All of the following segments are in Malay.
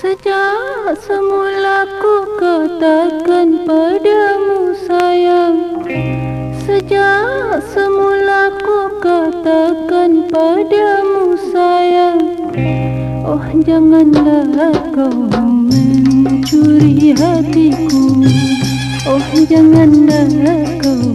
Sejak semula ku katakan padamu sayang. Sejak semula ku katakan padamu sayang. Oh janganlah kau mencuri hatiku. Oh janganlah kau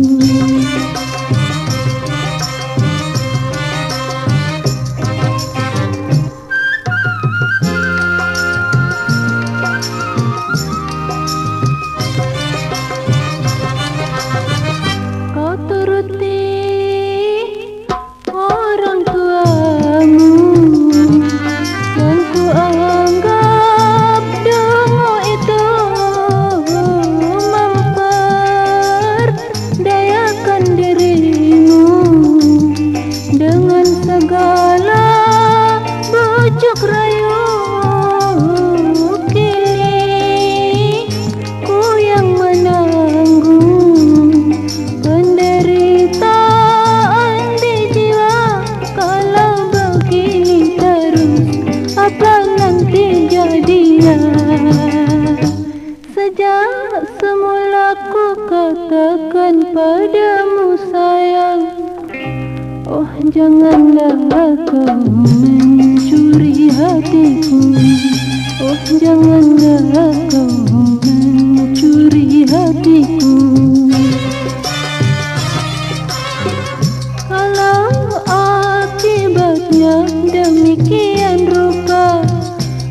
Dengan segala bujuk rayu Kini. Ku yang menanggung penderitaan di jiwa. Kalau begini terus apa nanti jadinya? Sejak semula ku katakan padamu sayang oh janganlah kau mencuri hatiku. Oh janganlah kau mencuri hatiku. Kalau akibatnya demikian rupa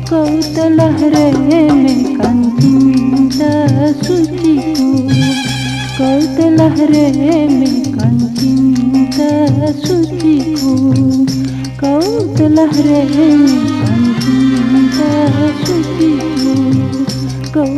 Kau telah remehkan cinta suciku. Kau telah remehkan cinta suciku Kau telah remehkan cinta suciku Kau